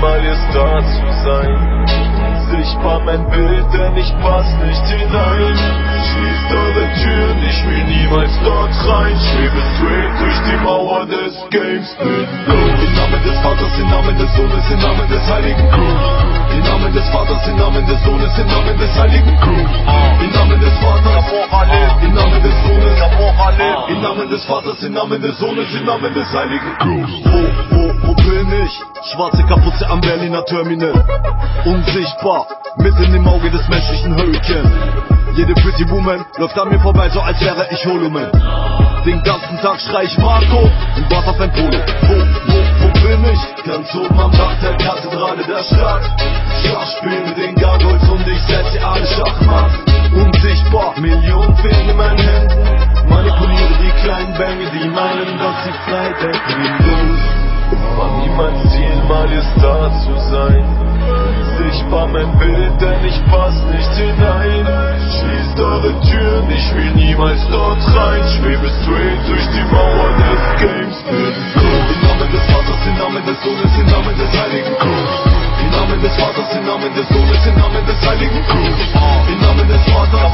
ihr Star zu sein. Unsichtbar mein Bild, denn ich pass nicht hinein. Schließt eure Türen, ich will niemals dort rein. Schwebe straight durch die Mauer des Games, bin los. Im Namen des Vaters, im Namen des Sohnes, im Namen des Heiligen Crews. Namen des Vaters, im Namen des Sohnes, im Namen des Heiligen Crews. Im Namen des Vaters, im Namen des Sohnes, im Namen des Vaters, im Namen des Sohnes, im Namen des Heiligen Crews. Wo, wo, wo bin ich? Schwarze Kapuze am Berliner Terminal. Unsichtbar, mitten im Auge des menschlichen Hurricane. Jede Pretty Woman läuft an mir vorbei, so als wäre ich Holuman. Den ganzen Tag schrei ich Marco und warte auf ein Polo. Wo, wo bin ich? Ganz oben am Dach der Kathedrale der Stadt. Schach spielen mit den Gargoyles und ich setze alle Schachmatt. Unsichtbar, Millionen fehlen in meinen Händen. Manipuliere die kleinen Bänge, die meinen, dass sie frei denken. Los. War nie mein Ziel, mal ihr Star zu sein. Unsichtbar mein Bild, denn ich pass nicht hinein. Schließt eure Türen, ich will niemals dort rein. Schwebe straight durch die Mauer des Namen des Sohnes, im Namen des Heiligen Crews. Im Namen des Vaters,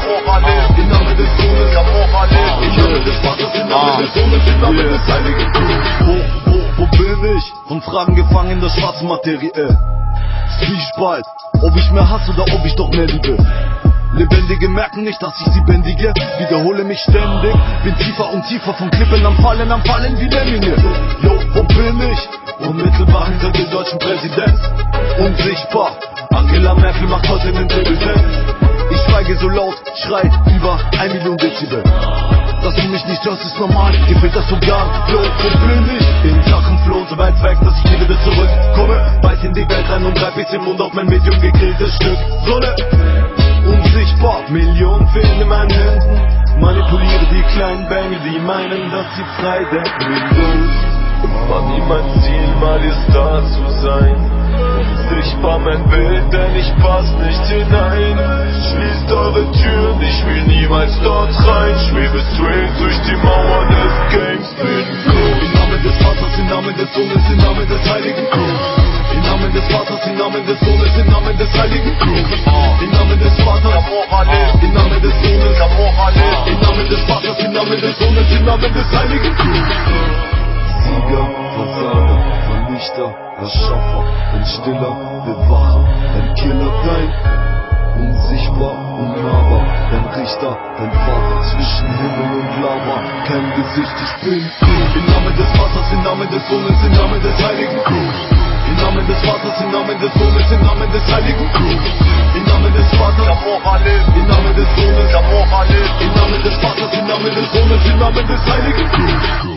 im Namen des Sohnes, im Namen des Vaters, im Namen des Sohnes, im Namen des Heiligen Crews. Wo, wo, wo bin ich? Von Fragen gefangen in der schwarzen Materie. Zwiespalt, ob ich mehr hasse oder ob ich doch mehr liebe. Lebendige merken nicht, dass ich sie bändige. Wiederhole mich ständig, bin tiefer und tiefer von Klippen am Fallen, am Fallen wie Lemminge. Yo, wo bin ich? Unmittelbar hinter dem deutschen Präsident. Unsichtbar, Angela Merkel macht heute den Table Ich schweige so laut, schrei über ein Million Dezibel. Dass du mich nicht hörst, ist normal, dir fehlt das sogar. Yo, wo bin ich? In Drachenfloh, so weit weg, dass ich nie wieder zurückkomme. Beiß in die Welt rein und reib bis im Mund auf mein Medium gegrilltes Stück Sonne. Unsichtbar, Millionen fehlen in meinen Händen. Manipuliere die kleinen Bengel, die meinen, dass sie frei denken. Los. War nie mein Ziel, mal ihr Star zu sein. Unsichtbar mein Bild, denn ich pass nicht hinein. Schließt eure Türen, ich will niemals dort rein. Schwebe straight durch die Mauer des Games, bin los. Im Namen des Vaters, im Namen des Sohnes, im Namen des Heiligen Crews. Im Namen des Vaters, im Namen des Sohnes, im Namen des Heiligen Crews. Im Namen des Vaters, im Namen des Sohnes, im Namen des Vaters, im Namen des Sohnes, im Namen des Heiligen Crews. Vernichter, Erschaffer, ein stiller Bewacher, ein Killer, dein unsichtbar, unnahbar, dein Richter, dein Vater zwischen Himmel und Lava, kein Gesicht, ich bin du. Im Namen des Vaters, im Namen des Sohnes, im Namen des Heiligen Crews. Im Namen des Vaters, im Namen des Sohnes, im Namen des Heiligen Crews. Im Namen des Vaters, im Namen des Sohnes, im Namen des Vaters, im Namen des Sohnes, im Namen des Heiligen Crews.